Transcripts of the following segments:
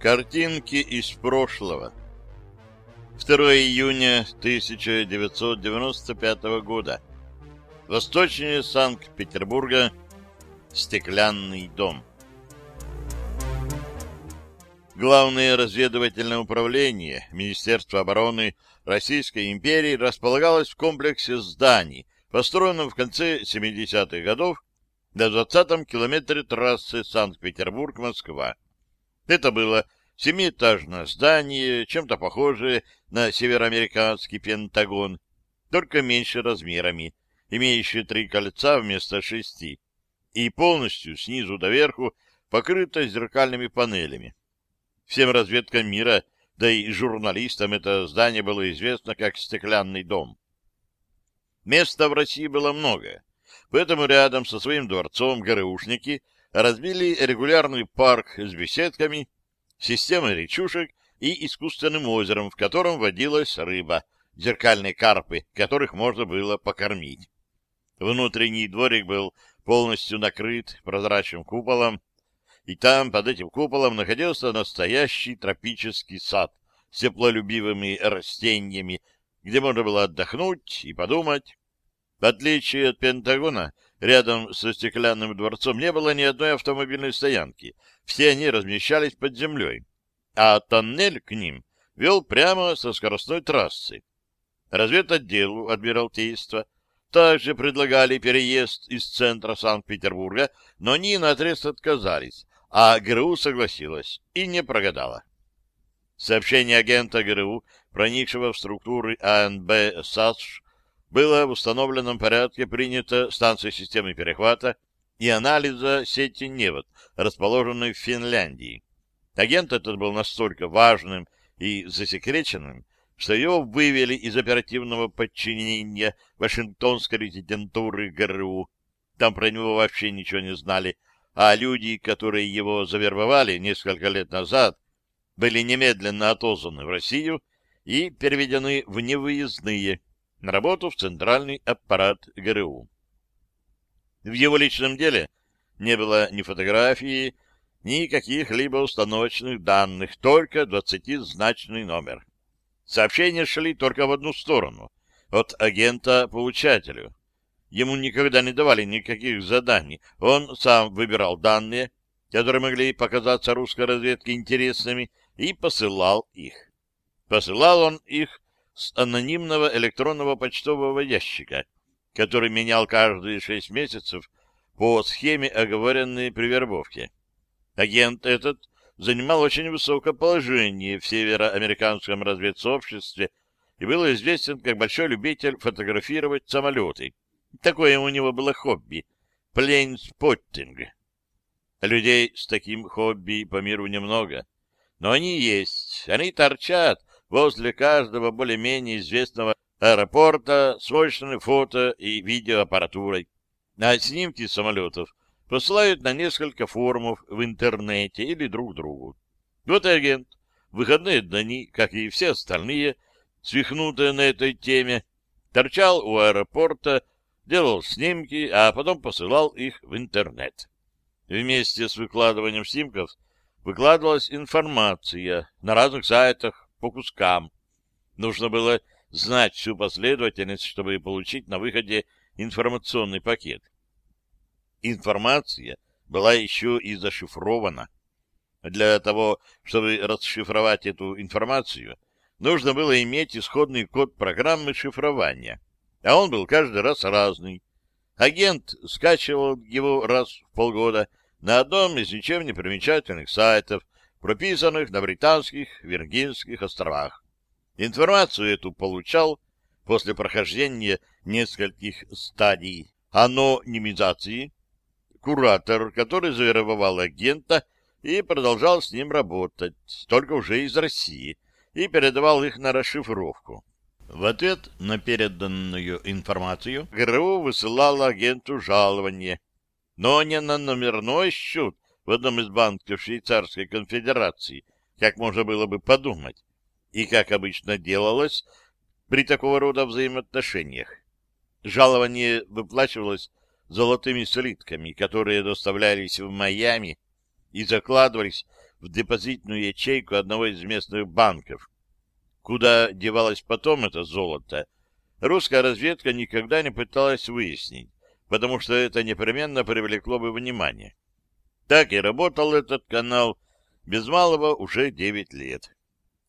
Картинки из прошлого. 2 июня 1995 года. Восточнее Санкт-Петербурга. Стеклянный дом. Главное разведывательное управление Министерства обороны Российской империи располагалось в комплексе зданий, построенном в конце 70-х годов на 20-м километре трассы Санкт-Петербург-Москва. Это было семиэтажное здание, чем-то похожее на североамериканский Пентагон, только меньше размерами, имеющее три кольца вместо шести, и полностью снизу до верху покрыто зеркальными панелями. Всем разведкам мира, да и журналистам это здание было известно как «Стеклянный дом». Места в России было много, поэтому рядом со своим дворцом ГРУшники разбили регулярный парк с беседками, системой речушек и искусственным озером, в котором водилась рыба, зеркальные карпы, которых можно было покормить. Внутренний дворик был полностью накрыт прозрачным куполом, и там, под этим куполом, находился настоящий тропический сад с теплолюбивыми растениями, где можно было отдохнуть и подумать. В отличие от Пентагона, Рядом со стеклянным дворцом не было ни одной автомобильной стоянки. Все они размещались под землей, а тоннель к ним вел прямо со скоростной трассы. Разведотделу Адмиралтейства также предлагали переезд из центра Санкт-Петербурга, но они наотрез отказались, а ГРУ согласилась и не прогадала. Сообщение агента ГРУ, проникшего в структуры АНБ САСШ, было в установленном порядке принято станцией системы перехвата и анализа сети невод, расположенной в Финляндии. Агент этот был настолько важным и засекреченным, что его вывели из оперативного подчинения Вашингтонской резидентуры ГРУ. Там про него вообще ничего не знали, а люди, которые его завербовали несколько лет назад, были немедленно отозваны в Россию и переведены в невыездные на работу в центральный аппарат ГРУ. В его личном деле не было ни фотографии, ни каких-либо установочных данных, только двадцатизначный номер. Сообщения шли только в одну сторону, от агента получателю. Ему никогда не давали никаких заданий, он сам выбирал данные, которые могли показаться русской разведке интересными, и посылал их. Посылал он их с анонимного электронного почтового ящика, который менял каждые шесть месяцев по схеме, оговоренной при вербовке. Агент этот занимал очень высокое положение в североамериканском разведсообществе и был известен как большой любитель фотографировать самолеты. Такое у него было хобби — плейнспоттинг. Людей с таким хобби по миру немного, но они есть, они торчат возле каждого более-менее известного аэропорта с мощной фото- и видеоаппаратурой, а снимки самолетов посылают на несколько форумов в интернете или друг другу. Вот и агент выходные дни, как и все остальные, свихнутые на этой теме, торчал у аэропорта, делал снимки, а потом посылал их в интернет. Вместе с выкладыванием снимков выкладывалась информация на разных сайтах, по кускам. Нужно было знать всю последовательность, чтобы получить на выходе информационный пакет. Информация была еще и зашифрована. Для того, чтобы расшифровать эту информацию, нужно было иметь исходный код программы шифрования, а он был каждый раз разный. Агент скачивал его раз в полгода на одном из ничем не примечательных сайтов, прописанных на британских Виргинских островах. Информацию эту получал после прохождения нескольких стадий анонимизации куратор, который завербовал агента и продолжал с ним работать, только уже из России, и передавал их на расшифровку. В ответ на переданную информацию ГРУ высылала агенту жалование, но не на номерной счет, в одном из банков Швейцарской конфедерации, как можно было бы подумать, и как обычно делалось при такого рода взаимоотношениях. Жалование выплачивалось золотыми слитками, которые доставлялись в Майами и закладывались в депозитную ячейку одного из местных банков. Куда девалось потом это золото, русская разведка никогда не пыталась выяснить, потому что это непременно привлекло бы внимание. Так и работал этот канал без малого уже 9 лет.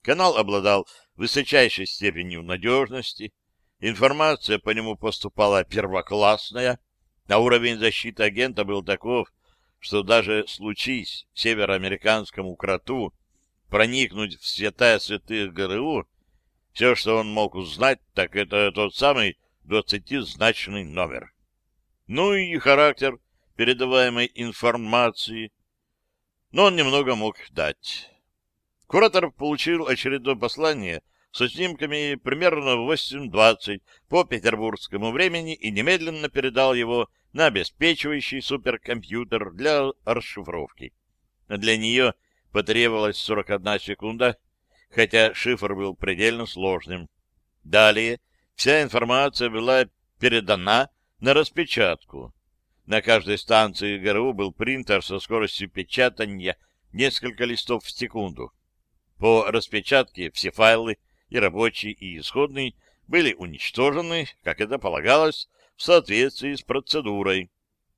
Канал обладал высочайшей степенью надежности, информация по нему поступала первоклассная, а уровень защиты агента был таков, что даже случись североамериканскому кроту проникнуть в святая святых ГРУ, все, что он мог узнать, так это тот самый двадцатизначный номер. Ну и характер передаваемой информации. Но он немного мог дать. Куратор получил очередное послание со снимками примерно в 8.20 по петербургскому времени и немедленно передал его на обеспечивающий суперкомпьютер для расшифровки. Для нее потребовалась 41 секунда, хотя шифр был предельно сложным. Далее вся информация была передана на распечатку. На каждой станции ГРУ был принтер со скоростью печатания несколько листов в секунду. По распечатке все файлы, и рабочие, и исходные, были уничтожены, как это полагалось, в соответствии с процедурой.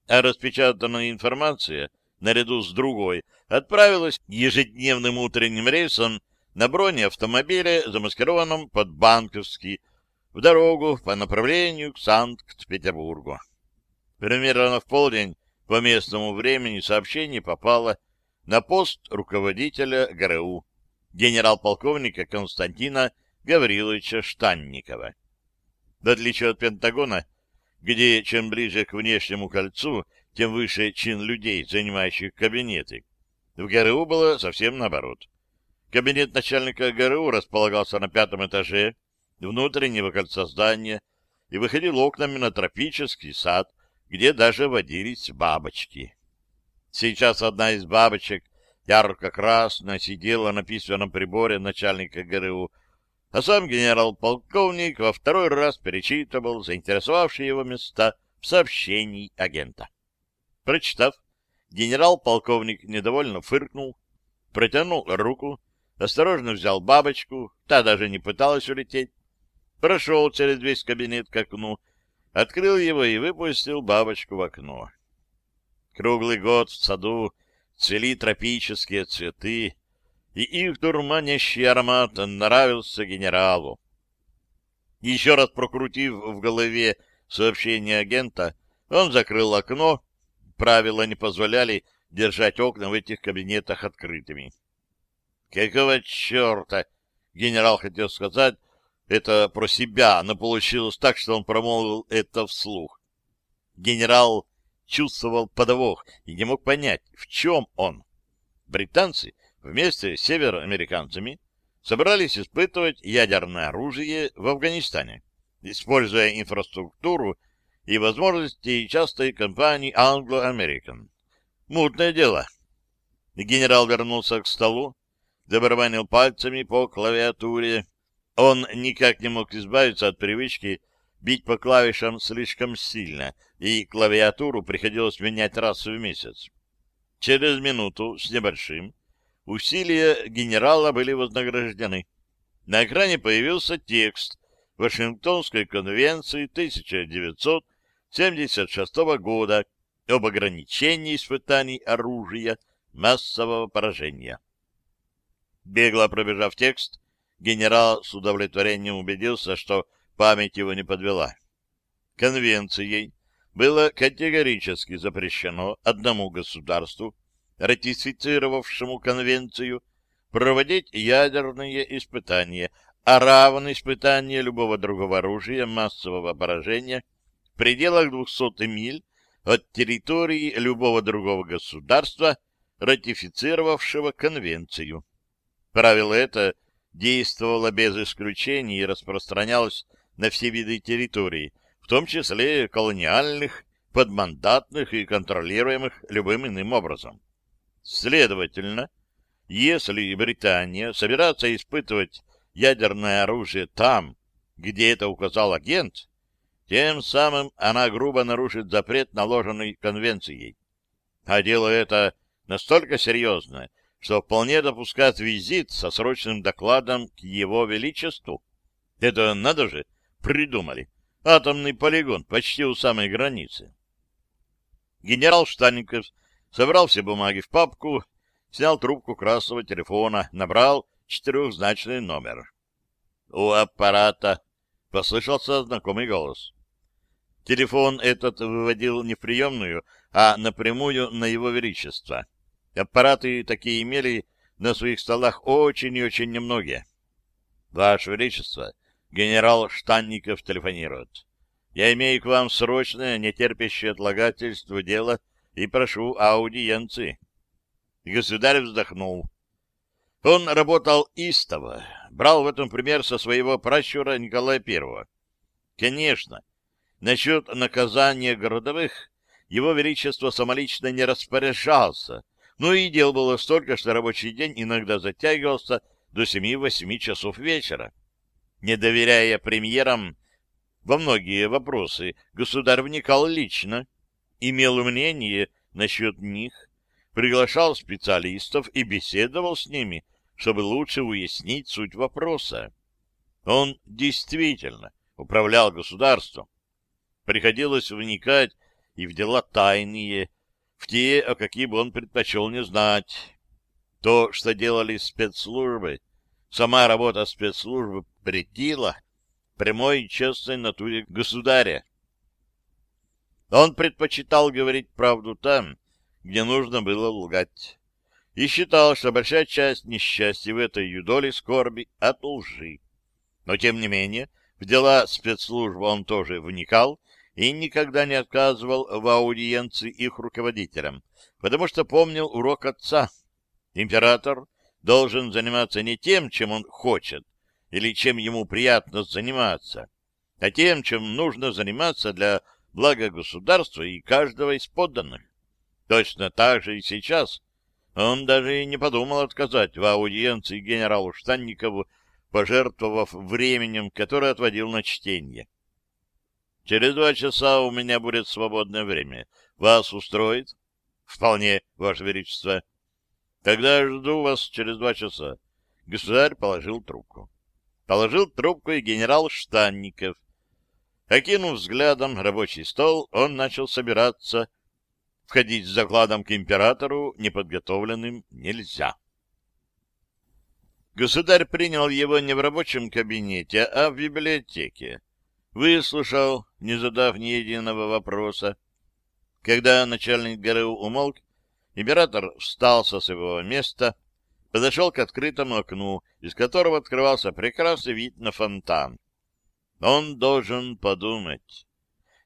А распечатанная информация, наряду с другой, отправилась ежедневным утренним рейсом на бронеавтомобиле, замаскированном под банковский, в дорогу по направлению к Санкт-Петербургу. Примерно в полдень по местному времени сообщение попало на пост руководителя ГРУ, генерал-полковника Константина Гавриловича Штанникова. В отличие от Пентагона, где чем ближе к внешнему кольцу, тем выше чин людей, занимающих кабинеты, в ГРУ было совсем наоборот. Кабинет начальника ГРУ располагался на пятом этаже внутреннего кольца здания и выходил окнами на тропический сад, где даже водились бабочки. Сейчас одна из бабочек ярко-красно сидела на письменном приборе начальника ГРУ, а сам генерал-полковник во второй раз перечитывал заинтересовавшие его места в сообщении агента. Прочитав, генерал-полковник недовольно фыркнул, протянул руку, осторожно взял бабочку, та даже не пыталась улететь, прошел через весь кабинет к окну, открыл его и выпустил бабочку в окно. Круглый год в саду цвели тропические цветы, и их дурманящий аромат нравился генералу. Еще раз прокрутив в голове сообщение агента, он закрыл окно, правила не позволяли держать окна в этих кабинетах открытыми. Какого черта? Генерал хотел сказать это про себя, но получилось так, что он промолвил это вслух. Генерал чувствовал подвох и не мог понять, в чем он. Британцы вместе с североамериканцами собрались испытывать ядерное оружие в Афганистане, используя инфраструктуру и возможности частой компании Anglo-American. Мутное дело. Генерал вернулся к столу, забарабанил пальцами по клавиатуре. Он никак не мог избавиться от привычки бить по клавишам слишком сильно, и клавиатуру приходилось менять раз в месяц. Через минуту с небольшим усилия генерала были вознаграждены. На экране появился текст Вашингтонской конвенции 1976 года об ограничении испытаний оружия массового поражения. Бегло пробежав текст, генерал с удовлетворением убедился, что память его не подвела. Конвенцией было категорически запрещено одному государству, ратифицировавшему конвенцию, проводить ядерные испытания, а равные испытания любого другого оружия массового поражения в пределах 200 миль от территории любого другого государства, ратифицировавшего конвенцию. Правило это действовало без исключений и распространялось на все виды территорий, в том числе колониальных, подмандатных и контролируемых любым иным образом. Следовательно, если Британия собирается испытывать ядерное оружие там, где это указал агент, тем самым она грубо нарушит запрет, наложенный конвенцией. А дело это настолько серьезное, что вполне допускает визит со срочным докладом к его величеству. Это надо же, придумали. Атомный полигон почти у самой границы. Генерал Штанников собрал все бумаги в папку, снял трубку красного телефона, набрал четырехзначный номер. У аппарата послышался знакомый голос. Телефон этот выводил не в приемную, а напрямую на его величество. Аппараты такие имели на своих столах очень и очень немногие. Ваше Величество, генерал Штанников телефонирует. Я имею к вам срочное, нетерпящее отлагательство дело и прошу аудиенции. Государь вздохнул. Он работал истово, брал в этом пример со своего пращура Николая Первого. Конечно, насчет наказания городовых его величество самолично не распоряжался, но и дел было столько, что рабочий день иногда затягивался до семи-восьми часов вечера. Не доверяя премьерам во многие вопросы, государь вникал лично, имел мнение насчет них, приглашал специалистов и беседовал с ними, чтобы лучше уяснить суть вопроса. Он действительно управлял государством. Приходилось вникать и в дела тайные, в те, о каких бы он предпочел не знать. То, что делали спецслужбы, сама работа спецслужбы претила прямой и честной натуре государя. Он предпочитал говорить правду там, где нужно было лгать, и считал, что большая часть несчастья в этой юдоле скорби от лжи. Но, тем не менее, в дела спецслужбы он тоже вникал и никогда не отказывал в аудиенции их руководителям, потому что помнил урок отца. Император должен заниматься не тем, чем он хочет, или чем ему приятно заниматься, а тем, чем нужно заниматься для блага государства и каждого из подданных. Точно так же и сейчас. Он даже и не подумал отказать в аудиенции генералу Штанникову, пожертвовав временем, которое отводил на чтение. Через два часа у меня будет свободное время. Вас устроит? Вполне, Ваше Величество. Тогда жду вас через два часа. Государь положил трубку. Положил трубку и генерал Штанников. Окинув взглядом рабочий стол, он начал собираться. Входить с докладом к императору неподготовленным нельзя. Государь принял его не в рабочем кабинете, а в библиотеке. Выслушал, не задав ни единого вопроса. Когда начальник ГРУ умолк, император встал со своего места, подошел к открытому окну, из которого открывался прекрасный вид на фонтан. Он должен подумать.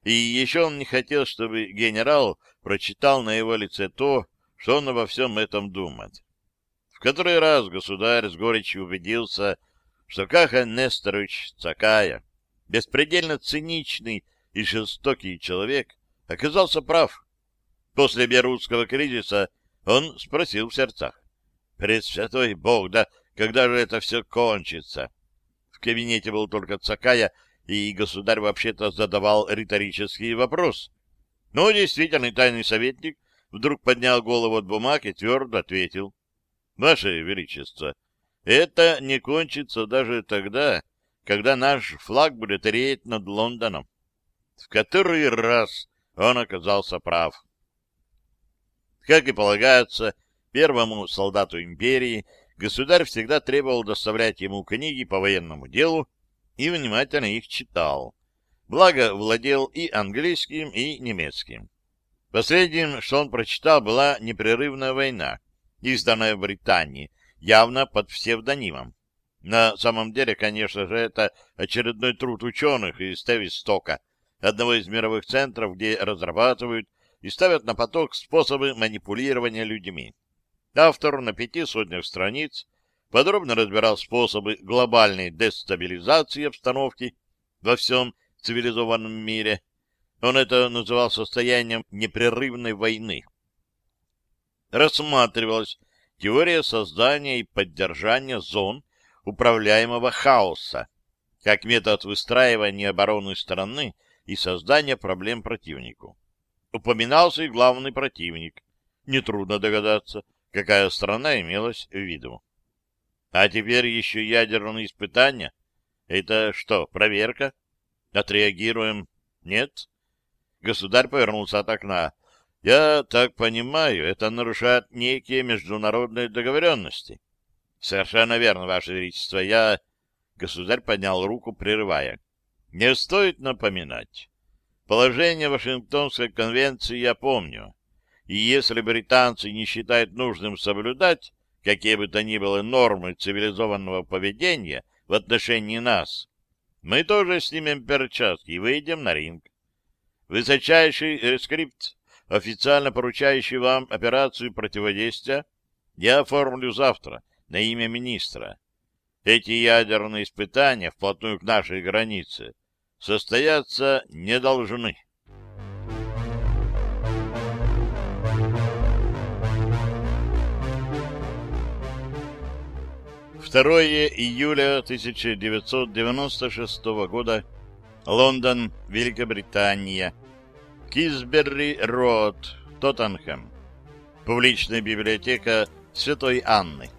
И еще он не хотел, чтобы генерал прочитал на его лице то, что он обо всем этом думает. В который раз государь с горечью убедился, что Каха Несторович Цакая беспредельно циничный и жестокий человек, оказался прав. После Берутского кризиса он спросил в сердцах. «Пресвятой Бог, да когда же это все кончится?» В кабинете был только Цакая, и государь вообще-то задавал риторический вопрос. Но действительный тайный советник вдруг поднял голову от бумаг и твердо ответил. «Ваше Величество, это не кончится даже тогда, когда наш флаг будет реять над Лондоном. В который раз он оказался прав. Как и полагается, первому солдату империи государь всегда требовал доставлять ему книги по военному делу и внимательно их читал. Благо, владел и английским, и немецким. Последним, что он прочитал, была «Непрерывная война», изданная в Британии, явно под псевдонимом. На самом деле, конечно же, это очередной труд ученых из Тевистока, одного из мировых центров, где разрабатывают и ставят на поток способы манипулирования людьми. Автор на пяти сотнях страниц подробно разбирал способы глобальной дестабилизации обстановки во всем цивилизованном мире. Он это называл состоянием непрерывной войны. Рассматривалась теория создания и поддержания зон управляемого хаоса, как метод выстраивания обороны страны и создания проблем противнику. Упоминался и главный противник. Нетрудно догадаться, какая страна имелась в виду. А теперь еще ядерные испытания. Это что, проверка? Отреагируем? Нет? Государь повернулся от окна. Я так понимаю, это нарушает некие международные договоренности. Совершенно верно, Ваше Величество. Я... Государь поднял руку, прерывая. Не стоит напоминать. Положение Вашингтонской конвенции я помню. И если британцы не считают нужным соблюдать какие бы то ни было нормы цивилизованного поведения в отношении нас, мы тоже снимем перчатки и выйдем на ринг. Высочайший рескрипт, официально поручающий вам операцию противодействия, я оформлю завтра на имя министра. Эти ядерные испытания вплотную к нашей границе состояться не должны. 2 июля 1996 года. Лондон, Великобритания. Кисберри-Роуд, Тоттенхэм. Публичная библиотека Святой Анны.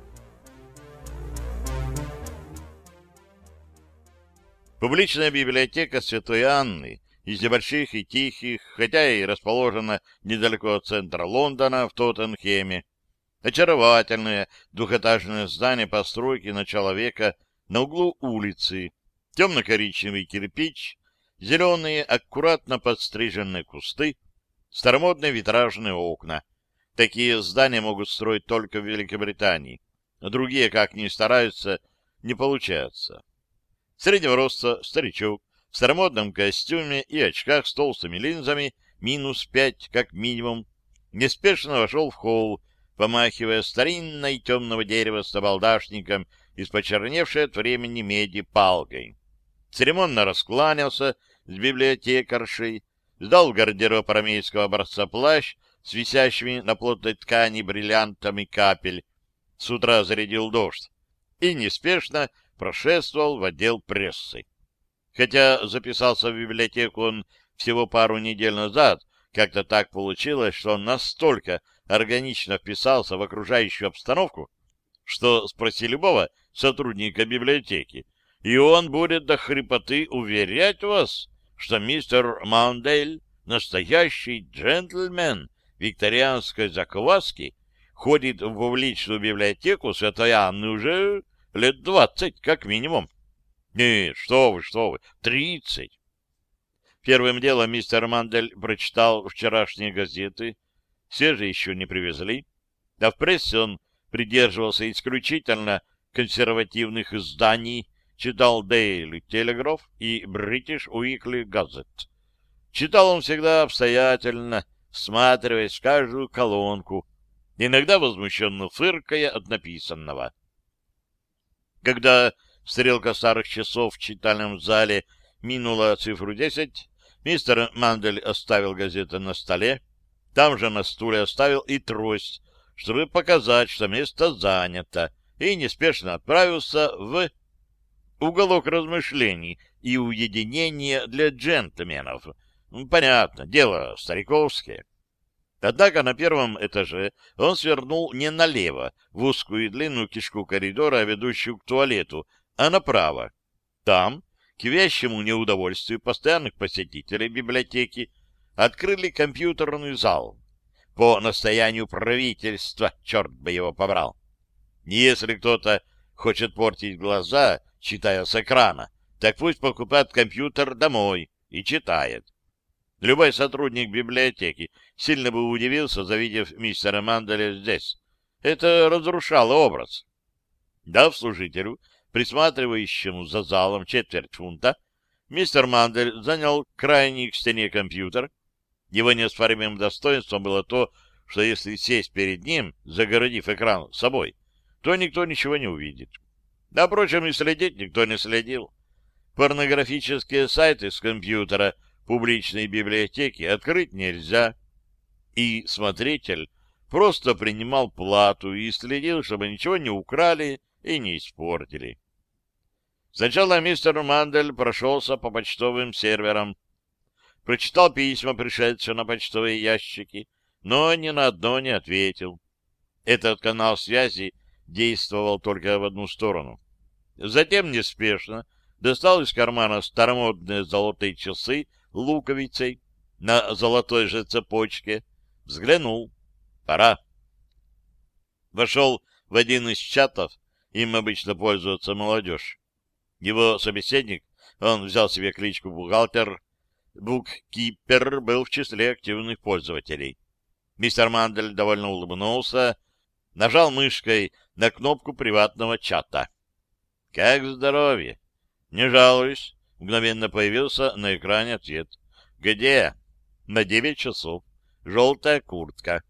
Публичная библиотека Святой Анны из небольших и тихих, хотя и расположена недалеко от центра Лондона, в Тоттенхеме, Очаровательное двухэтажное здание постройки начала века на углу улицы, темно-коричневый кирпич, зеленые, аккуратно подстриженные кусты, старомодные витражные окна. Такие здания могут строить только в Великобритании. Другие, как ни стараются, не получается. Среднего роста старичок в старомодном костюме и очках с толстыми линзами, минус пять как минимум, неспешно вошел в холл, помахивая старинной темного дерева с обалдашником из почерневшей от времени меди палкой. Церемонно раскланялся с библиотекаршей, сдал гардероб армейского образца плащ с висящими на плотной ткани бриллиантами капель, с утра зарядил дождь и неспешно прошествовал в отдел прессы. Хотя записался в библиотеку он всего пару недель назад, как-то так получилось, что он настолько органично вписался в окружающую обстановку, что спроси любого сотрудника библиотеки, и он будет до хрипоты уверять вас, что мистер Мандель настоящий джентльмен викторианской закваски, ходит в публичную библиотеку Святой Анны уже лет двадцать, как минимум. Нет, что вы, что вы, тридцать. Первым делом мистер Мандель прочитал вчерашние газеты, все же еще не привезли, а в прессе он придерживался исключительно консервативных изданий, читал Daily Telegraph и British Weekly Gazette. Читал он всегда обстоятельно, всматриваясь в каждую колонку, иногда возмущенно фыркая от написанного. Когда стрелка старых часов в читальном зале минула цифру десять, мистер Мандель оставил газеты на столе, там же на стуле оставил и трость, чтобы показать, что место занято, и неспешно отправился в уголок размышлений и уединения для джентльменов. Понятно, дело стариковское. Однако на первом этаже он свернул не налево, в узкую и длинную кишку коридора, ведущую к туалету, а направо. Там, к вещему неудовольствию постоянных посетителей библиотеки, открыли компьютерный зал. По настоянию правительства, черт бы его побрал. Если кто-то хочет портить глаза, читая с экрана, так пусть покупает компьютер домой и читает. Любой сотрудник библиотеки сильно бы удивился, завидев мистера Манделя здесь. Это разрушало образ. Дав служителю, присматривающему за залом четверть фунта, мистер Мандель занял крайний к стене компьютер, его неоспоримым достоинством было то, что если сесть перед ним, загородив экран собой, то никто ничего не увидит. Да, впрочем, и следить никто не следил. Порнографические сайты с компьютера публичной библиотеки открыть нельзя. И смотритель просто принимал плату и следил, чтобы ничего не украли и не испортили. Сначала мистер Мандель прошелся по почтовым серверам, прочитал письма, пришедшие на почтовые ящики, но ни на одно не ответил. Этот канал связи действовал только в одну сторону. Затем неспешно достал из кармана старомодные золотые часы луковицей на золотой же цепочке, взглянул. Пора. Вошел в один из чатов, им обычно пользуется молодежь. Его собеседник, он взял себе кличку бухгалтер, буккипер, был в числе активных пользователей. Мистер Мандель довольно улыбнулся, нажал мышкой на кнопку приватного чата. «Как здоровье?» «Не жалуюсь», — мгновенно появился на экране ответ. «Где?» «На девять часов. Желтая куртка».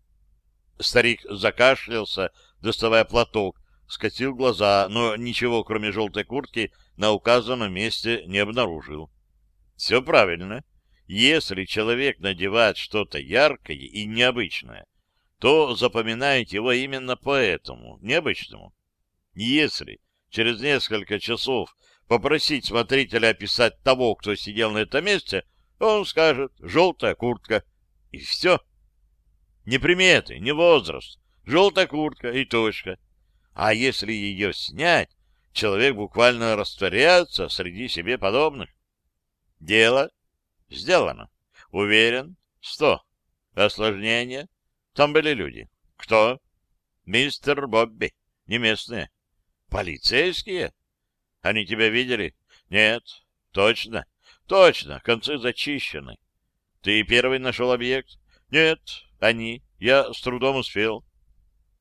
Старик закашлялся, доставая платок, скосил глаза, но ничего, кроме желтой куртки, на указанном месте не обнаружил. Все правильно. Если человек надевает что-то яркое и необычное, то запоминает его именно по этому, необычному. Если через несколько часов попросить смотрителя описать того, кто сидел на этом месте, он скажет «желтая куртка» и все. Не приметы, не возраст, желтая куртка и точка. А если ее снять, человек буквально растворяется среди себе подобных. Дело сделано. Уверен, сто. Осложнение. Там были люди. Кто? Мистер Бобби. Не местные. Полицейские? Они тебя видели? Нет. Точно. Точно. Концы зачищены. Ты первый нашел объект? Нет. Они. Я с трудом успел.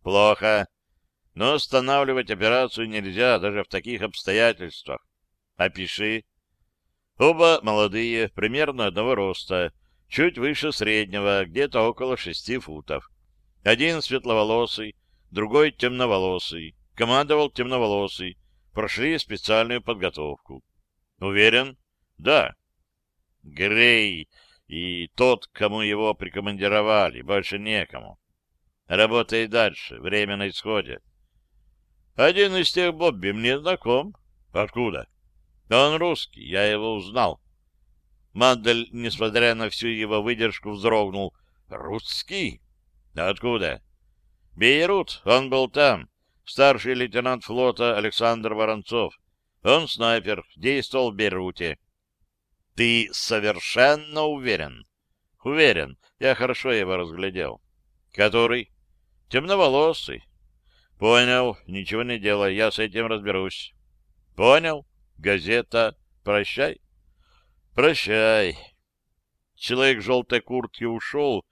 Плохо. Но останавливать операцию нельзя даже в таких обстоятельствах. Опиши. Оба молодые, примерно одного роста, чуть выше среднего, где-то около шести футов. Один светловолосый, другой темноволосый. Командовал темноволосый. Прошли специальную подготовку. Уверен? Да. Грей и тот, кому его прикомандировали, больше некому. Работай дальше, время на исходе. Один из тех Бобби мне знаком. Откуда? Он русский, я его узнал. Мандель, несмотря на всю его выдержку, вздрогнул. Русский? Откуда? Бейрут, он был там. Старший лейтенант флота Александр Воронцов. Он снайпер, действовал в Бейруте. Ты совершенно уверен? Уверен, я хорошо его разглядел. Который? Темноволосый, Понял, ничего не делай, я с этим разберусь. Понял, газета, прощай. Прощай. Человек в желтой куртке ушел,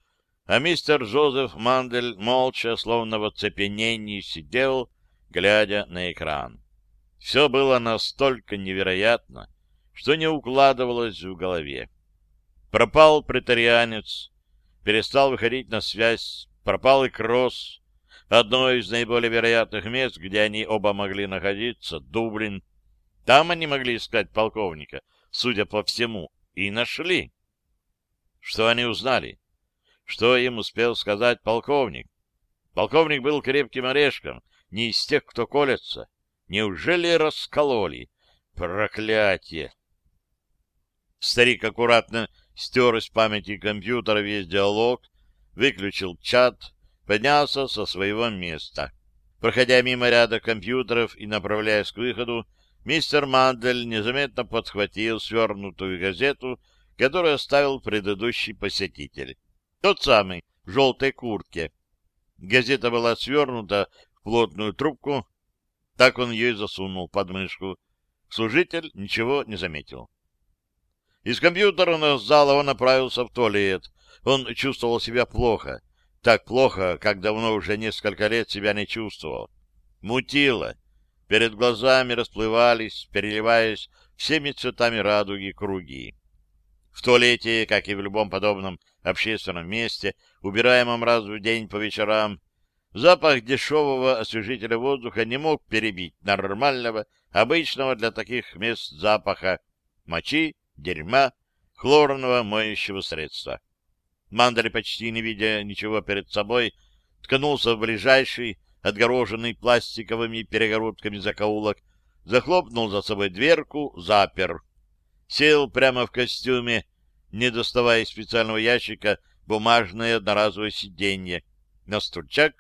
а мистер Жозеф Мандель молча, словно в оцепенении, сидел, глядя на экран. Все было настолько невероятно, что не укладывалось в голове. Пропал претарианец, перестал выходить на связь, пропал и кросс, Одно из наиболее вероятных мест, где они оба могли находиться, Дублин. Там они могли искать полковника, судя по всему, и нашли. Что они узнали? Что им успел сказать полковник? Полковник был крепким орешком, не из тех, кто колется. Неужели раскололи? Проклятие! Старик аккуратно стер из памяти компьютера весь диалог, выключил чат, поднялся со своего места. Проходя мимо ряда компьютеров и направляясь к выходу, мистер Мандель незаметно подхватил свернутую газету, которую оставил предыдущий посетитель. Тот самый, в желтой куртке. Газета была свернута в плотную трубку, так он ее и засунул под мышку. Служитель ничего не заметил. Из компьютерного зала он направился в туалет. Он чувствовал себя плохо так плохо, как давно уже несколько лет себя не чувствовал. Мутило. Перед глазами расплывались, переливаясь всеми цветами радуги круги. В туалете, как и в любом подобном общественном месте, убираемом раз в день по вечерам, запах дешевого освежителя воздуха не мог перебить нормального, обычного для таких мест запаха мочи, дерьма, хлорного моющего средства. Мандаль, почти не видя ничего перед собой, ткнулся в ближайший, отгороженный пластиковыми перегородками закоулок, захлопнул за собой дверку, запер. Сел прямо в костюме, не доставая из специального ящика бумажное одноразовое сиденье, на стульчак,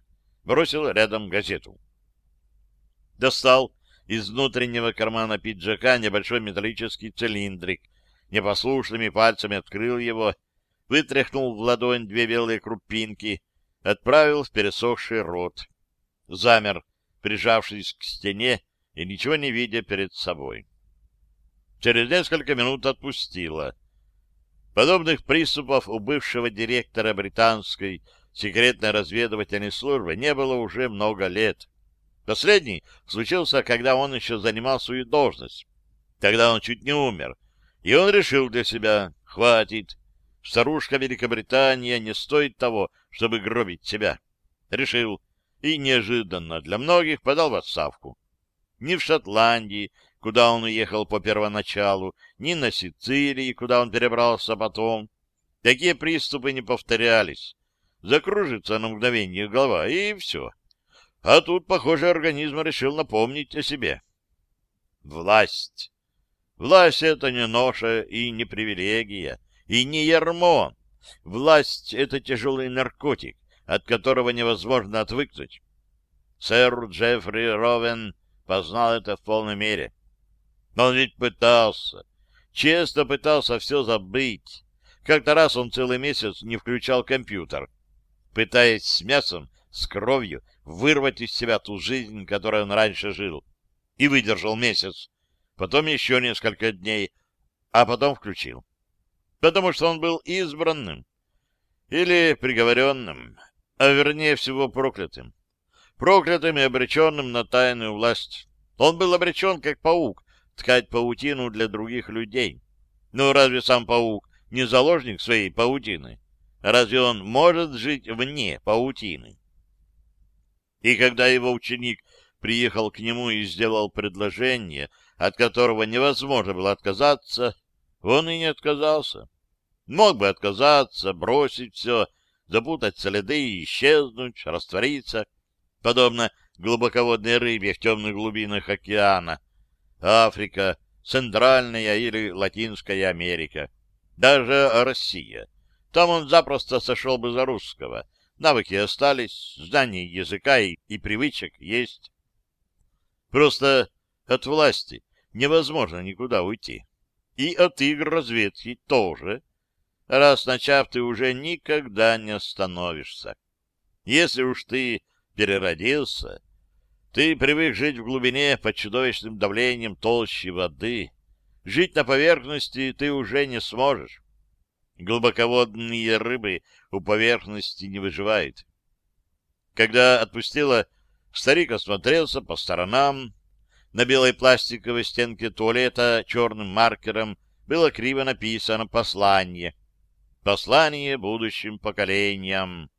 бросил рядом газету. Достал из внутреннего кармана пиджака небольшой металлический цилиндрик, непослушными пальцами открыл его, вытряхнул в ладонь две белые крупинки, отправил в пересохший рот. Замер, прижавшись к стене и ничего не видя перед собой. Через несколько минут отпустила. Подобных приступов у бывшего директора британской секретной разведывательной службы не было уже много лет. Последний случился, когда он еще занимал свою должность. Тогда он чуть не умер, и он решил для себя, хватит, старушка Великобритания не стоит того, чтобы гробить себя. Решил, и неожиданно для многих подал в отставку. Ни в Шотландии, куда он уехал по первоначалу, ни на Сицилии, куда он перебрался потом. Такие приступы не повторялись. Закружится на мгновение голова, и все. А тут, похоже, организм решил напомнить о себе. Власть. Власть — это не ноша и не привилегия, и не ярмо. Власть — это тяжелый наркотик, от которого невозможно отвыкнуть. Сэр Джеффри Ровен познал это в полной мере. Но он ведь пытался, честно пытался все забыть. Как-то раз он целый месяц не включал компьютер, пытаясь с мясом, с кровью вырвать из себя ту жизнь, которой он раньше жил. И выдержал месяц потом еще несколько дней, а потом включил. Потому что он был избранным или приговоренным, а вернее всего проклятым. Проклятым и обреченным на тайную власть. Он был обречен, как паук, ткать паутину для других людей. Но разве сам паук не заложник своей паутины? Разве он может жить вне паутины? И когда его ученик приехал к нему и сделал предложение, от которого невозможно было отказаться, он и не отказался. Мог бы отказаться, бросить все, запутать следы и исчезнуть, раствориться, подобно глубоководной рыбе в темных глубинах океана. Африка, Центральная или Латинская Америка, даже Россия. Там он запросто сошел бы за русского. Навыки остались, знания языка и, и привычек есть. Просто от власти невозможно никуда уйти. И от игр разведки тоже. Раз начав, ты уже никогда не остановишься. Если уж ты переродился, ты привык жить в глубине под чудовищным давлением толщи воды. Жить на поверхности ты уже не сможешь. Глубоководные рыбы у поверхности не выживают. Когда отпустила, старик осмотрелся по сторонам, на белой пластиковой стенке туалета черным маркером было криво написано послание. Послание будущим поколениям.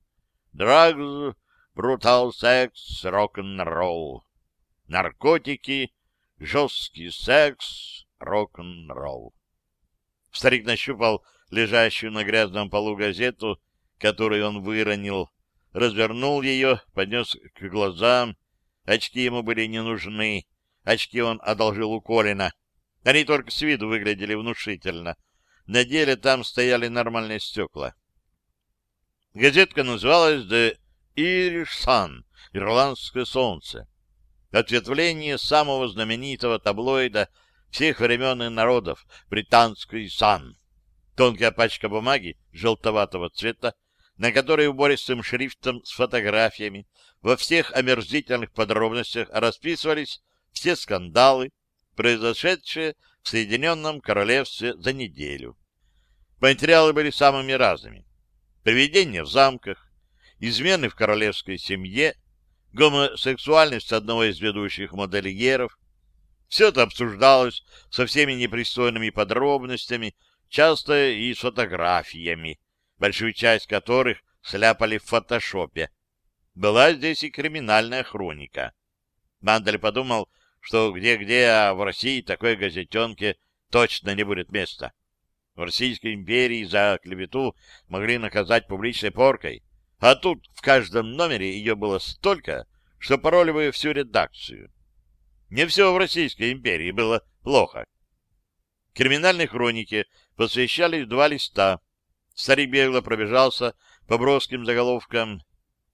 Drugs, brutal секс, рок-н-ролл. Наркотики, жесткий секс, рок-н-ролл. Старик нащупал лежащую на грязном полу газету, которую он выронил, развернул ее, поднес к глазам. Очки ему были не нужны. Очки он одолжил у Колина. Они только с виду выглядели внушительно. На деле там стояли нормальные стекла. Газетка называлась «The Irish Sun» — «Ирландское солнце». Ответвление самого знаменитого таблоида всех времен и народов — «Британский Сан». Тонкая пачка бумаги желтоватого цвета, на которой убористым шрифтом с фотографиями во всех омерзительных подробностях расписывались все скандалы, произошедшие в Соединенном Королевстве за неделю. Материалы были самыми разными. Привидения в замках, измены в королевской семье, гомосексуальность одного из ведущих модельеров. Все это обсуждалось со всеми непристойными подробностями, часто и с фотографиями, большую часть которых сляпали в фотошопе. Была здесь и криминальная хроника. Мандель подумал, что где-где, а в России такой газетенке точно не будет места. В Российской империи за клевету могли наказать публичной поркой, а тут в каждом номере ее было столько, что пороли бы всю редакцию. Не все в Российской империи было плохо. Криминальной хронике посвящались два листа. Старик бегло пробежался по броским заголовкам.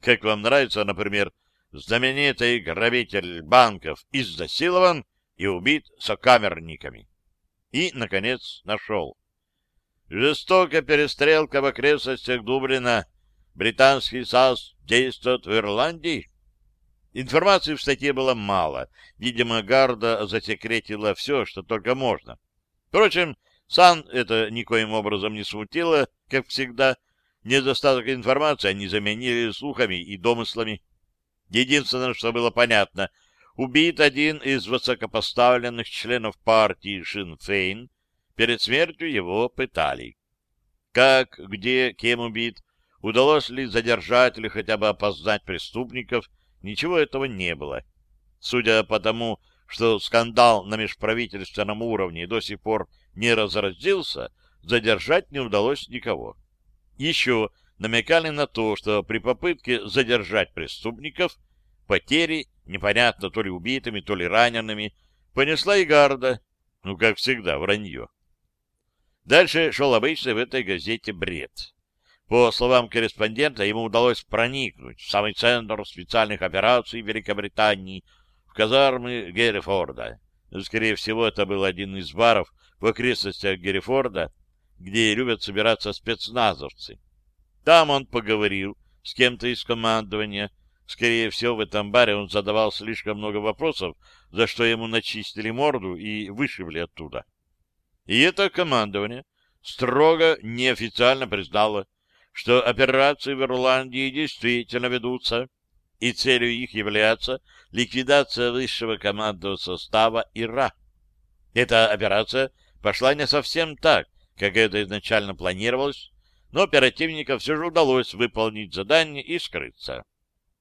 Как вам нравится, например, знаменитый грабитель банков изнасилован и убит сокамерниками. И, наконец, нашел. Жестокая перестрелка в окрестностях Дублина. Британский САС действует в Ирландии. Информации в статье было мало. Видимо, Гарда засекретила все, что только можно. Впрочем, Сан это никоим образом не смутило, как всегда. Недостаток информации они заменили слухами и домыслами. Единственное, что было понятно, убит один из высокопоставленных членов партии Шин-Фейн, перед смертью его пытали. Как, где, кем убит, удалось ли задержать или хотя бы опознать преступников, ничего этого не было. Судя по тому, что скандал на межправительственном уровне до сих пор не разразился, задержать не удалось никого. Еще намекали на то, что при попытке задержать преступников потери, непонятно то ли убитыми, то ли ранеными, понесла и гарда, ну, как всегда, вранье. Дальше шел обычный в этой газете бред. По словам корреспондента, ему удалось проникнуть в самый центр специальных операций Великобритании, в казармы Геррифорда. Скорее всего, это был один из баров в окрестностях Геррифорда, где любят собираться спецназовцы. Там он поговорил с кем-то из командования. Скорее всего, в этом баре он задавал слишком много вопросов, за что ему начистили морду и вышибли оттуда. И это командование строго неофициально признало, что операции в Ирландии действительно ведутся, и целью их является ликвидация высшего командного состава ИРА. Эта операция пошла не совсем так, как это изначально планировалось, но оперативникам все же удалось выполнить задание и скрыться.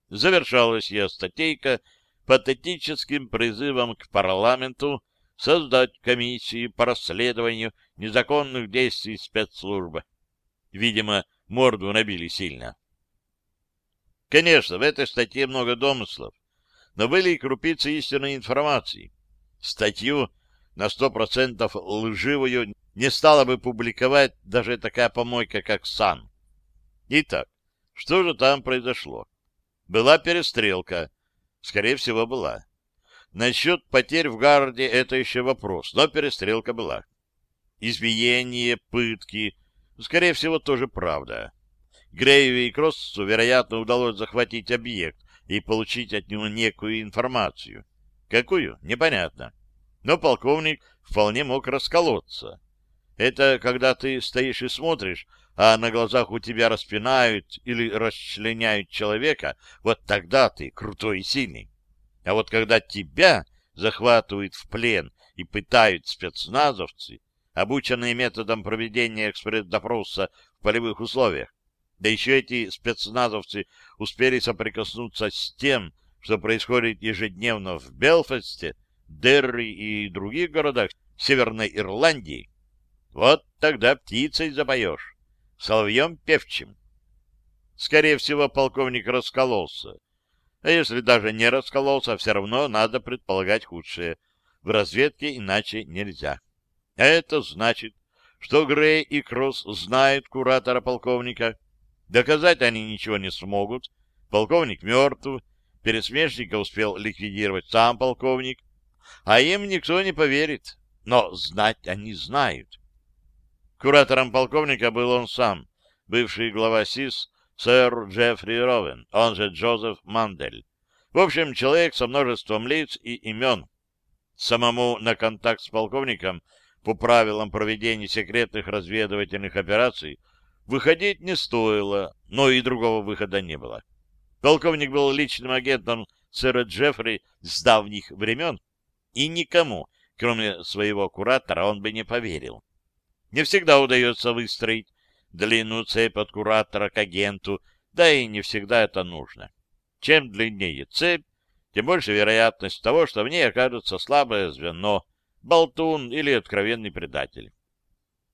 Завершалась ее статейка патетическим призывом к парламенту создать комиссии по расследованию незаконных действий спецслужбы. Видимо, морду набили сильно. Конечно, в этой статье много домыслов, но были и крупицы истинной информации. Статью на сто процентов лживую не стала бы публиковать даже такая помойка, как САН. Итак, что же там произошло? Была перестрелка. Скорее всего, была. Насчет потерь в гарде это еще вопрос, но перестрелка была. Избиение, пытки, скорее всего, тоже правда. Грейви и Кроссу, вероятно, удалось захватить объект и получить от него некую информацию. Какую? Непонятно. Но полковник вполне мог расколоться. Это когда ты стоишь и смотришь, а на глазах у тебя распинают или расчленяют человека, вот тогда ты крутой и сильный. А вот когда тебя захватывают в плен и пытают спецназовцы, обученные методом проведения экспресс-допроса в полевых условиях, да еще эти спецназовцы успели соприкоснуться с тем, что происходит ежедневно в Белфасте, Дерри и других городах Северной Ирландии, вот тогда птицей запоешь, соловьем певчим. Скорее всего, полковник раскололся. А если даже не раскололся, все равно надо предполагать худшее. В разведке иначе нельзя. А это значит, что Грей и Кросс знают куратора полковника. Доказать они ничего не смогут. Полковник мертв, пересмешника успел ликвидировать сам полковник, а им никто не поверит. Но знать они знают. Куратором полковника был он сам, бывший глава СИС сэр Джеффри Ровен, он же Джозеф Мандель. В общем, человек со множеством лиц и имен. Самому на контакт с полковником по правилам проведения секретных разведывательных операций выходить не стоило, но и другого выхода не было. Полковник был личным агентом сэра Джеффри с давних времен, и никому, кроме своего куратора, он бы не поверил. Не всегда удается выстроить длинную цепь от куратора к агенту, да и не всегда это нужно. Чем длиннее цепь, тем больше вероятность того, что в ней окажется слабое звено, болтун или откровенный предатель.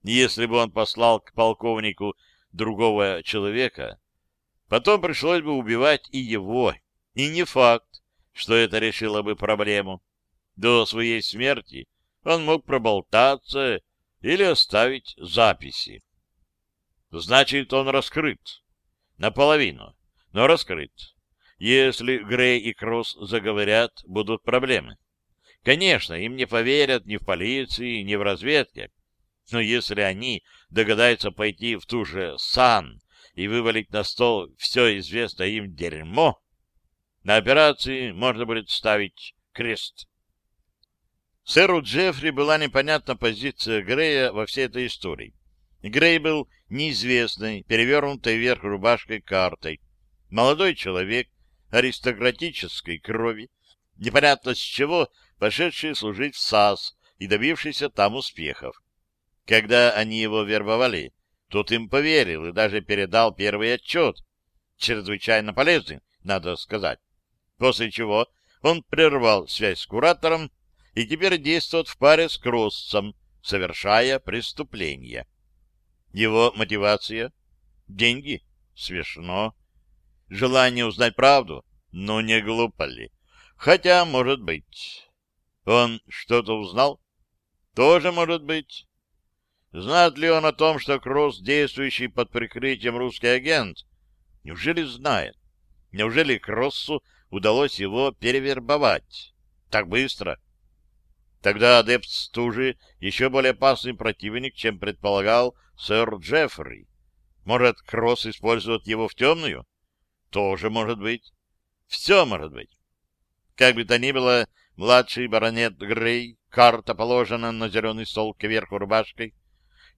Если бы он послал к полковнику другого человека, потом пришлось бы убивать и его, и не факт, что это решило бы проблему. До своей смерти он мог проболтаться или оставить записи. Значит, он раскрыт. Наполовину, но раскрыт. Если Грей и Кросс заговорят, будут проблемы. Конечно, им не поверят ни в полиции, ни в разведке. Но если они догадаются пойти в ту же САН и вывалить на стол все известное им дерьмо, на операции можно будет ставить крест. Сэру Джеффри была непонятна позиция Грея во всей этой истории. Грей был неизвестной, перевернутой вверх рубашкой картой. Молодой человек аристократической крови, непонятно с чего пошедший служить в САС и добившийся там успехов. Когда они его вербовали, тот им поверил и даже передал первый отчет, чрезвычайно полезный, надо сказать, после чего он прервал связь с куратором и теперь действует в паре с Кроссом, совершая преступление. Его мотивация — деньги. Смешно. Желание узнать правду, но не глупо ли? Хотя, может быть. Он что-то узнал? Тоже может быть. Знает ли он о том, что Кросс, действующий под прикрытием русский агент? Неужели знает? Неужели Кроссу удалось его перевербовать? Так быстро? Тогда адепт стужи еще более опасный противник, чем предполагал сэр Джеффри. Может, Кросс использует его в темную? Тоже может быть. Все может быть. Как бы то ни было, младший баронет Грей, карта положена на зеленый стол кверху рубашкой,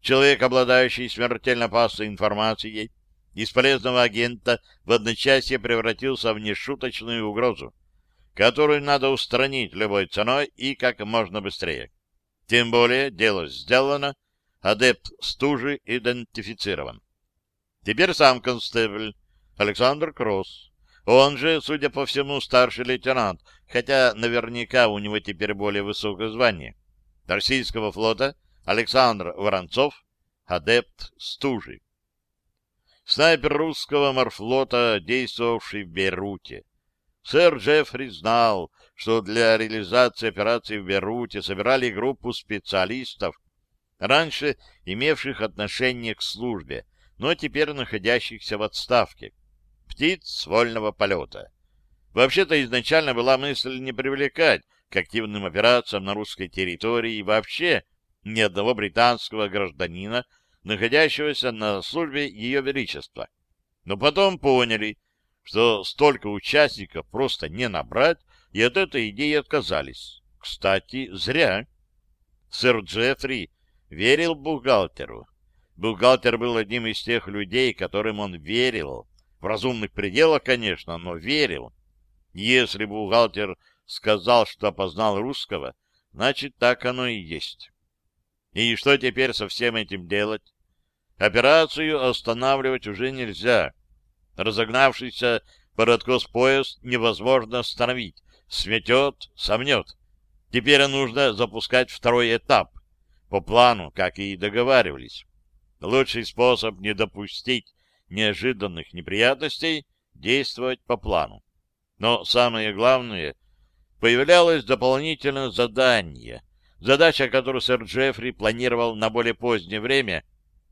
человек, обладающий смертельно опасной информацией, из полезного агента в одночасье превратился в нешуточную угрозу, которую надо устранить любой ценой и как можно быстрее. Тем более дело сделано, адепт стужи идентифицирован. Теперь сам констебль Александр Кросс. Он же, судя по всему, старший лейтенант, хотя наверняка у него теперь более высокое звание. Российского флота Александр Воронцов, адепт стужи. Снайпер русского морфлота, действовавший в Бейруте. Сэр Джеффри знал, что для реализации операции в Бейруте собирали группу специалистов, раньше имевших отношение к службе, но теперь находящихся в отставке птиц вольного полета. Вообще-то изначально была мысль не привлекать к активным операциям на русской территории вообще ни одного британского гражданина, находящегося на службе Ее Величества. Но потом поняли, что столько участников просто не набрать, и от этой идеи отказались. Кстати, зря. Сэр Джеффри верил бухгалтеру. Бухгалтер был одним из тех людей, которым он верил, в разумных пределах, конечно, но верил. Если бухгалтер сказал, что опознал русского, значит, так оно и есть. И что теперь со всем этим делать? Операцию останавливать уже нельзя. Разогнавшийся под откос поезд невозможно остановить. Сметет, сомнет. Теперь нужно запускать второй этап. По плану, как и договаривались. Лучший способ не допустить неожиданных неприятностей действовать по плану. Но самое главное, появлялось дополнительное задание, задача, которую сэр Джеффри планировал на более позднее время,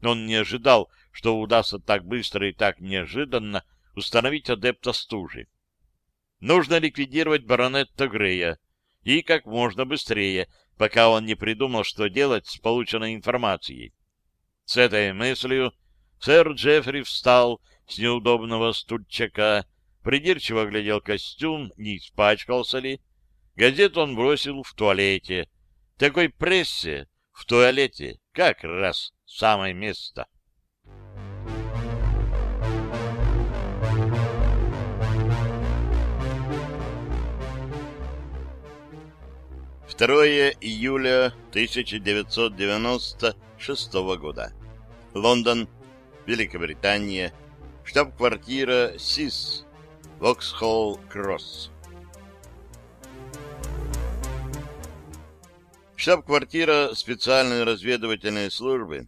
он не ожидал, что удастся так быстро и так неожиданно установить адепта стужи. Нужно ликвидировать баронетта Грея, и как можно быстрее, пока он не придумал, что делать с полученной информацией. С этой мыслью Сэр Джеффри встал с неудобного стульчака, придирчиво глядел костюм, не испачкался ли. Газету он бросил в туалете. Такой прессе в туалете как раз самое место. Второе июля 1996 года. Лондон, Великобритания, штаб-квартира СИС, Воксхолл-Кросс. Штаб-квартира специальной разведывательной службы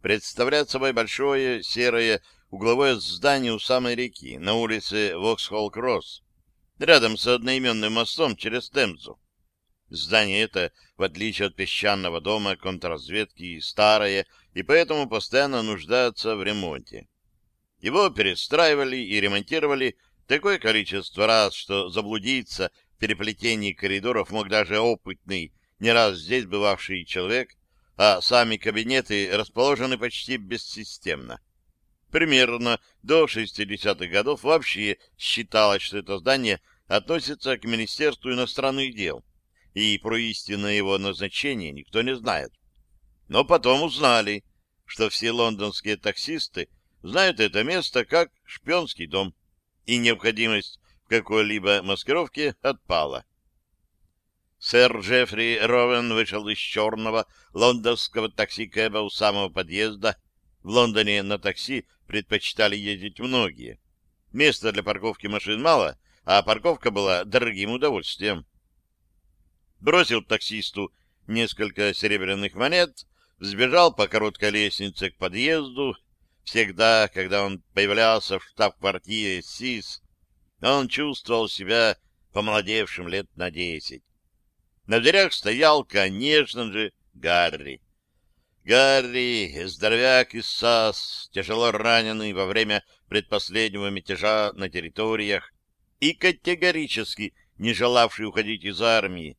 представляет собой большое серое угловое здание у самой реки на улице Воксхолл-Кросс, рядом с одноименным мостом через Темзу. Здание это, в отличие от песчаного дома контрразведки, старое и поэтому постоянно нуждается в ремонте. Его перестраивали и ремонтировали Такое количество раз, что заблудиться в переплетении коридоров мог даже опытный, не раз здесь бывавший человек, а сами кабинеты расположены почти бессистемно. Примерно до 60-х годов вообще считалось, что это здание относится к Министерству иностранных дел, и про истинное его назначение никто не знает. Но потом узнали, что все лондонские таксисты знают это место как шпионский дом, и необходимость в какой-либо маскировке отпала. Сэр Джеффри Ровен вышел из черного лондонского такси-кэба у самого подъезда. В Лондоне на такси предпочитали ездить многие. Места для парковки машин мало, а парковка была дорогим удовольствием. Бросил таксисту несколько серебряных монет, взбежал по короткой лестнице к подъезду. Всегда, когда он появлялся в штаб-квартире СИС, он чувствовал себя помолодевшим лет на десять. На дверях стоял, конечно же, Гарри. Гарри, здоровяк из САС, тяжело раненый во время предпоследнего мятежа на территориях и категорически не желавший уходить из армии.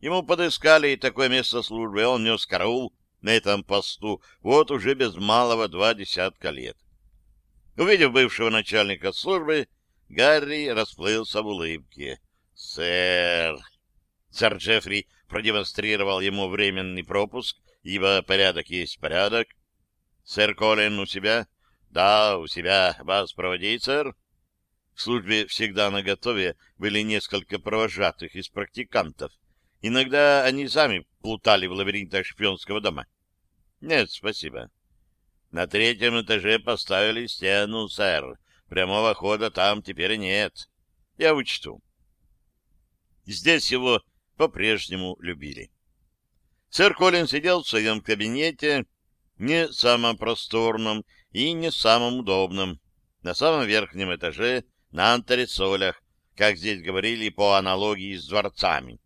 Ему подыскали такое место службы, он нес караул на этом посту вот уже без малого два десятка лет. Увидев бывшего начальника службы, Гарри расплылся в улыбке. «Сэр!» Сэр Джеффри продемонстрировал ему временный пропуск, ибо порядок есть порядок. «Сэр Колин у себя?» «Да, у себя. Вас проводить, сэр?» В службе всегда на готове были несколько провожатых из практикантов. Иногда они сами плутали в лабиринтах шпионского дома. «Нет, спасибо». «На третьем этаже поставили стену, сэр. Прямого хода там теперь нет. Я учту». Здесь его по-прежнему любили. Сэр Колин сидел в своем кабинете, не самом просторном и не самом удобном, на самом верхнем этаже, на антресолях, как здесь говорили по аналогии с дворцами.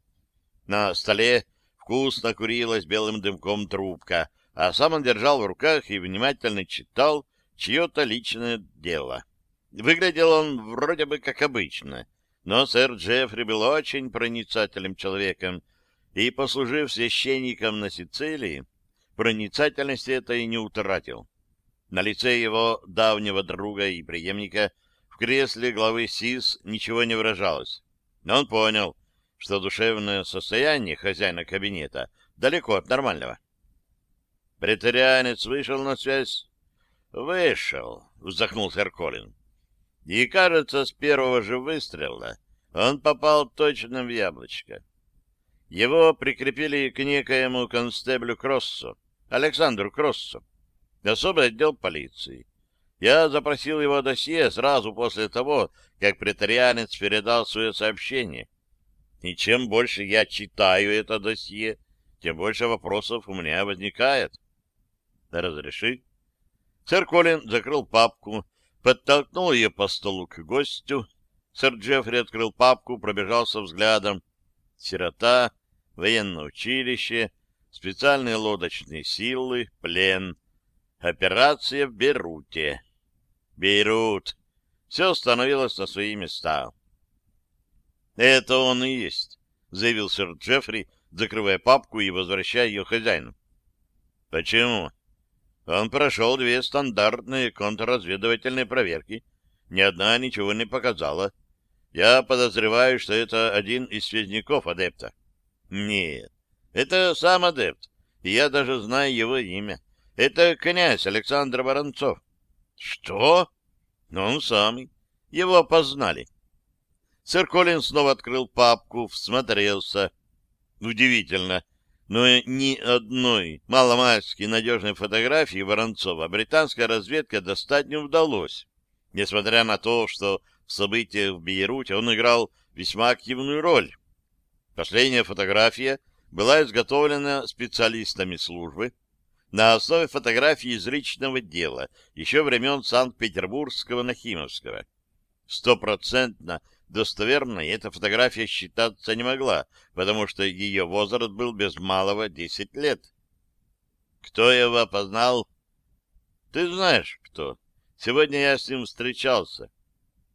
На столе вкусно курилась белым дымком трубка, а сам он держал в руках и внимательно читал чье-то личное дело. Выглядел он вроде бы как обычно, но сэр Джеффри был очень проницательным человеком, и, послужив священником на Сицилии, проницательности это и не утратил. На лице его давнего друга и преемника в кресле главы СИС ничего не выражалось. Но он понял, что душевное состояние хозяина кабинета далеко от нормального. Претарианец вышел на связь? Вышел, вздохнул сэр Колин. И, кажется, с первого же выстрела он попал точно в яблочко. Его прикрепили к некоему констеблю Кроссу, Александру Кроссу, особый отдел полиции. Я запросил его досье сразу после того, как претарианец передал свое сообщение. И чем больше я читаю это досье, тем больше вопросов у меня возникает. Разреши. Сэр Колин закрыл папку, подтолкнул ее по столу к гостю. Сэр Джеффри открыл папку, пробежался взглядом. Сирота, военное училище, специальные лодочные силы, плен. Операция в Беруте. Бейрут. Все становилось на свои места. «Это он и есть», — заявил сэр Джеффри, закрывая папку и возвращая ее хозяину. «Почему?» Он прошел две стандартные контрразведывательные проверки. Ни одна ничего не показала. Я подозреваю, что это один из связников адепта. Нет, это сам адепт, и я даже знаю его имя. Это князь Александр Воронцов. Что? Он самый. Его опознали. Сэр Колин снова открыл папку, всмотрелся. Удивительно, но ни одной маломальски надежной фотографии Воронцова британская разведка достать не удалось, несмотря на то, что в событиях в Бейруте он играл весьма активную роль. Последняя фотография была изготовлена специалистами службы на основе фотографий из личного дела еще времен Санкт-Петербургского Нахимовского. Стопроцентно достоверной эта фотография считаться не могла, потому что ее возраст был без малого десять лет. Кто его опознал? Ты знаешь, кто. Сегодня я с ним встречался.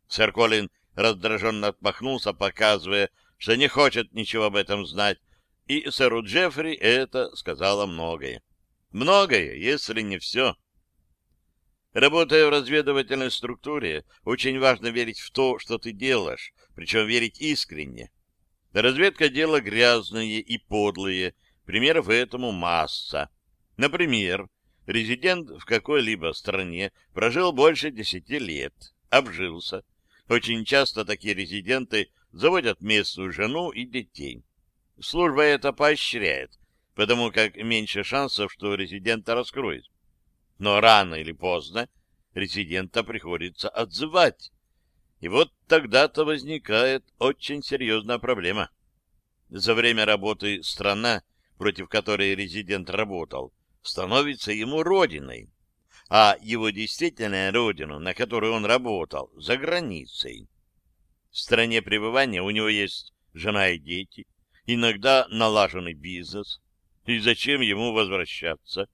Сэр Колин раздраженно отмахнулся, показывая, что не хочет ничего об этом знать, и сэру Джеффри это сказала многое. Многое, если не все. Работая в разведывательной структуре, очень важно верить в то, что ты делаешь, причем верить искренне. Разведка — дело грязное и подлое, примеров этому масса. Например, резидент в какой-либо стране прожил больше десяти лет, обжился. Очень часто такие резиденты заводят местную жену и детей. Служба это поощряет, потому как меньше шансов, что резидента раскроет. Но рано или поздно резидента приходится отзывать. И вот тогда-то возникает очень серьезная проблема. За время работы страна, против которой резидент работал, становится ему родиной, а его действительная родина, на которой он работал, за границей. В стране пребывания у него есть жена и дети, иногда налаженный бизнес. И зачем ему возвращаться?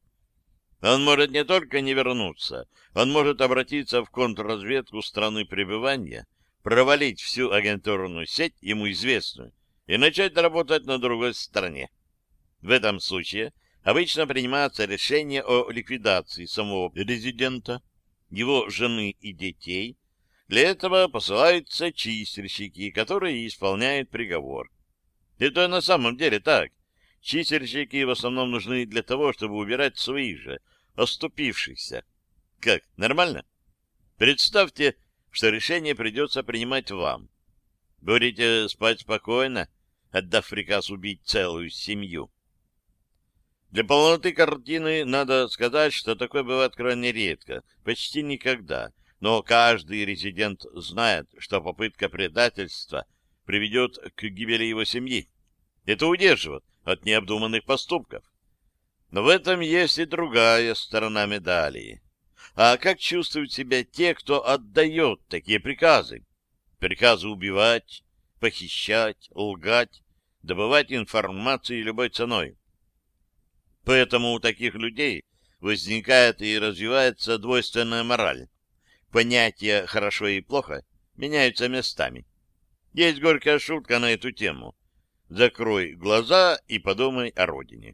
Он может не только не вернуться, он может обратиться в контрразведку страны пребывания, провалить всю агентурную сеть, ему известную, и начать работать на другой стороне. В этом случае обычно принимается решение о ликвидации самого резидента, его жены и детей. Для этого посылаются чистильщики, которые исполняют приговор. Это на самом деле так. Чистильщики в основном нужны для того, чтобы убирать своих же, оступившихся. Как, нормально? Представьте, что решение придется принимать вам. Будете спать спокойно, отдав приказ убить целую семью. Для полноты картины надо сказать, что такое бывает крайне редко, почти никогда, но каждый резидент знает, что попытка предательства приведет к гибели его семьи. Это удерживает от необдуманных поступков. Но в этом есть и другая сторона медали. А как чувствуют себя те, кто отдает такие приказы? Приказы убивать, похищать, лгать, добывать информацию любой ценой. Поэтому у таких людей возникает и развивается двойственная мораль. Понятия «хорошо» и «плохо» меняются местами. Есть горькая шутка на эту тему. Закрой глаза и подумай о родине.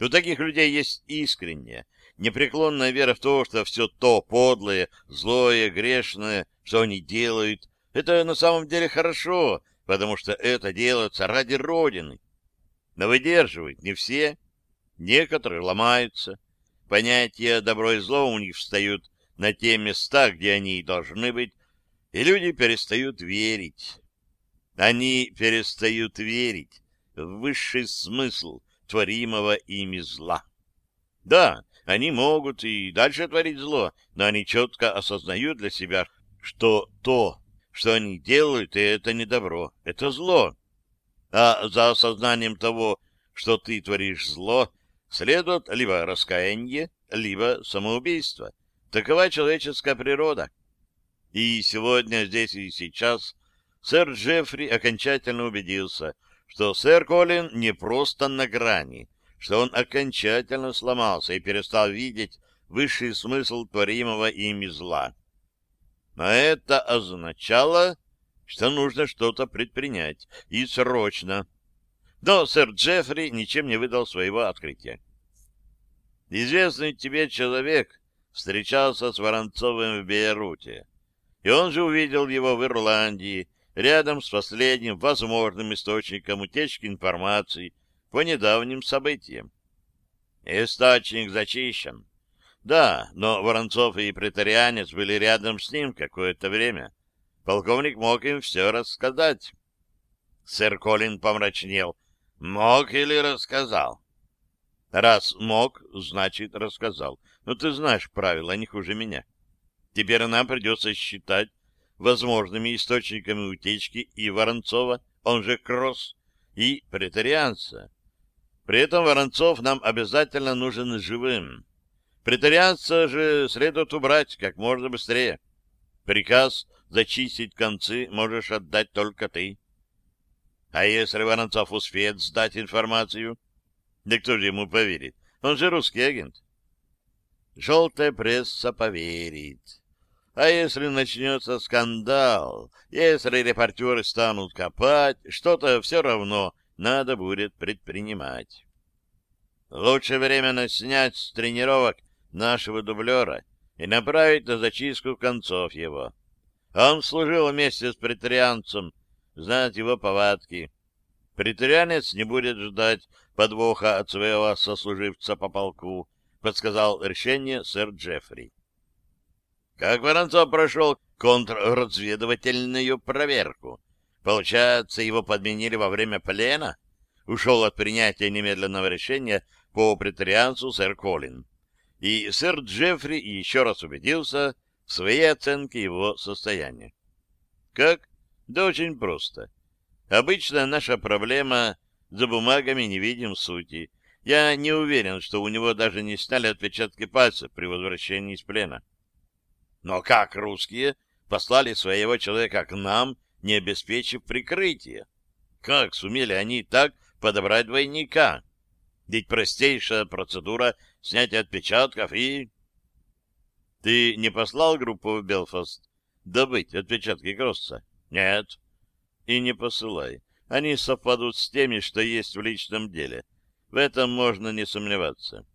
У таких людей есть искренняя, непреклонная вера в то, что все то подлое, злое, грешное, что они делают, это на самом деле хорошо, потому что это делается ради Родины. Но выдерживают не все, некоторые ломаются. Понятия добро и зло у них встают на те места, где они и должны быть, и люди перестают верить. Они перестают верить в высший смысл творимого ими зла. Да, они могут и дальше творить зло, но они четко осознают для себя, что то, что они делают, это не добро, это зло. А за осознанием того, что ты творишь зло, следует либо раскаяние, либо самоубийство. Такова человеческая природа. И сегодня, здесь и сейчас сэр Джеффри окончательно убедился, что сэр Колин не просто на грани, что он окончательно сломался и перестал видеть высший смысл творимого ими зла. Но это означало, что нужно что-то предпринять, и срочно. Но сэр Джеффри ничем не выдал своего открытия. Известный тебе человек встречался с Воронцовым в Бейруте, и он же увидел его в Ирландии, рядом с последним возможным источником утечки информации по недавним событиям. Источник зачищен. Да, но Воронцов и претарианец были рядом с ним какое-то время. Полковник мог им все рассказать. Сэр Колин помрачнел. Мог или рассказал? Раз мог, значит, рассказал. Но ты знаешь правила, не хуже меня. Теперь нам придется считать возможными источниками утечки и Воронцова, он же Кросс, и претарианца. При этом Воронцов нам обязательно нужен живым. Претарианца же следует убрать как можно быстрее. Приказ зачистить концы можешь отдать только ты. А если Воронцов успеет сдать информацию? Да кто же ему поверит? Он же русский агент. Желтая пресса поверит. А если начнется скандал, если репортеры станут копать, что-то все равно надо будет предпринимать. Лучше временно снять с тренировок нашего дублера и направить на зачистку концов его. Он служил вместе с претарианцем, знает его повадки. Претарианец не будет ждать подвоха от своего сослуживца по полку, подсказал решение сэр Джеффри. Как Воронцов прошел контрразведывательную проверку? Получается, его подменили во время плена? Ушел от принятия немедленного решения по претарианцу сэр Колин. И сэр Джеффри еще раз убедился в своей оценке его состояния. Как? Да очень просто. Обычно наша проблема за бумагами не видим сути. Я не уверен, что у него даже не сняли отпечатки пальцев при возвращении из плена. Но как русские послали своего человека к нам, не обеспечив прикрытие? Как сумели они так подобрать двойника? Ведь простейшая процедура снятия отпечатков и... Ты не послал группу в Белфаст добыть отпечатки Кросса? Нет. И не посылай. Они совпадут с теми, что есть в личном деле. В этом можно не сомневаться.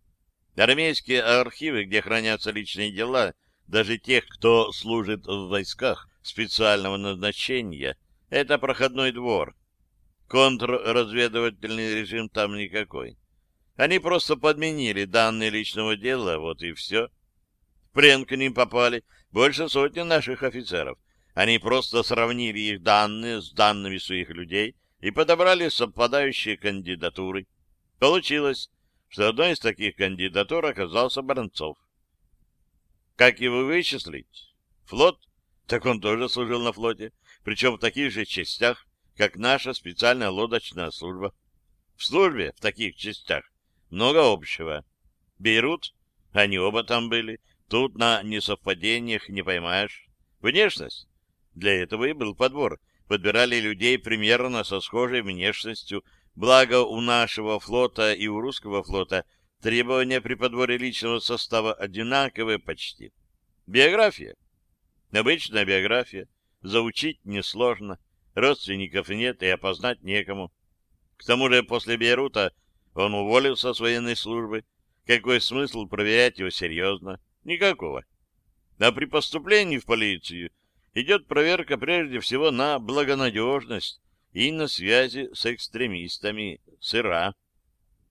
Армейские архивы, где хранятся личные дела, даже тех, кто служит в войсках специального назначения, это проходной двор. Контрразведывательный режим там никакой. Они просто подменили данные личного дела, вот и все. В плен к ним попали больше сотни наших офицеров. Они просто сравнили их данные с данными своих людей и подобрали совпадающие кандидатуры. Получилось, что одной из таких кандидатур оказался Баранцов. Как его вычислить? Флот? Так он тоже служил на флоте, причем в таких же частях, как наша специальная лодочная служба. В службе в таких частях много общего. Бейрут, они оба там были, тут на несовпадениях не поймаешь. Внешность? Для этого и был подбор. Подбирали людей примерно со схожей внешностью, благо у нашего флота и у русского флота требования при подборе личного состава одинаковые почти. Биография. Обычная биография. Заучить несложно. Родственников нет и опознать некому. К тому же после Бейрута он уволился с военной службы. Какой смысл проверять его серьезно? Никакого. А при поступлении в полицию идет проверка прежде всего на благонадежность и на связи с экстремистами сыра.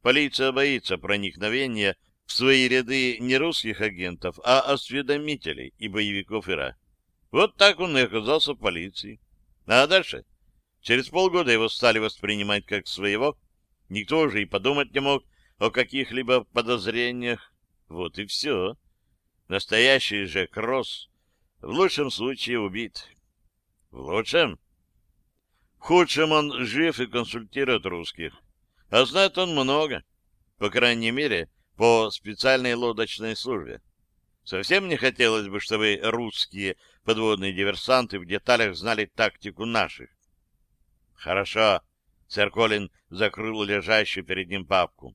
Полиция боится проникновения в свои ряды не русских агентов, а осведомителей и боевиков Ира. Вот так он и оказался в полиции. А дальше? Через полгода его стали воспринимать как своего, Никто уже и подумать не мог о каких-либо подозрениях. Вот и все. Настоящий же Кросс в лучшем случае убит. В лучшем? В худшем он жив и консультирует русских. А знает он много. По крайней мере, по специальной лодочной службе. Совсем не хотелось бы, чтобы русские подводные диверсанты в деталях знали тактику наших. Хорошо. Сэр Колин закрыл лежащую перед ним папку.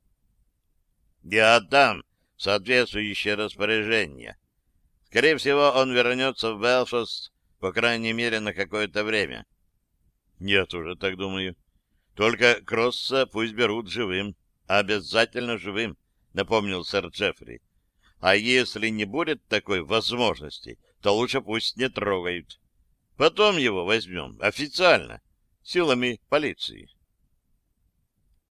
«Я отдам соответствующее распоряжение. Скорее всего, он вернется в Белфаст, по крайней мере, на какое-то время». «Я тоже так думаю. Только Кросса пусть берут живым. Обязательно живым», — напомнил сэр Джеффри. «А если не будет такой возможности, то лучше пусть не трогают. Потом его возьмем официально, силами полиции».